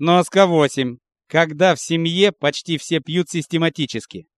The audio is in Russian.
Сноска 8. Когда в семье почти все пьют систематически.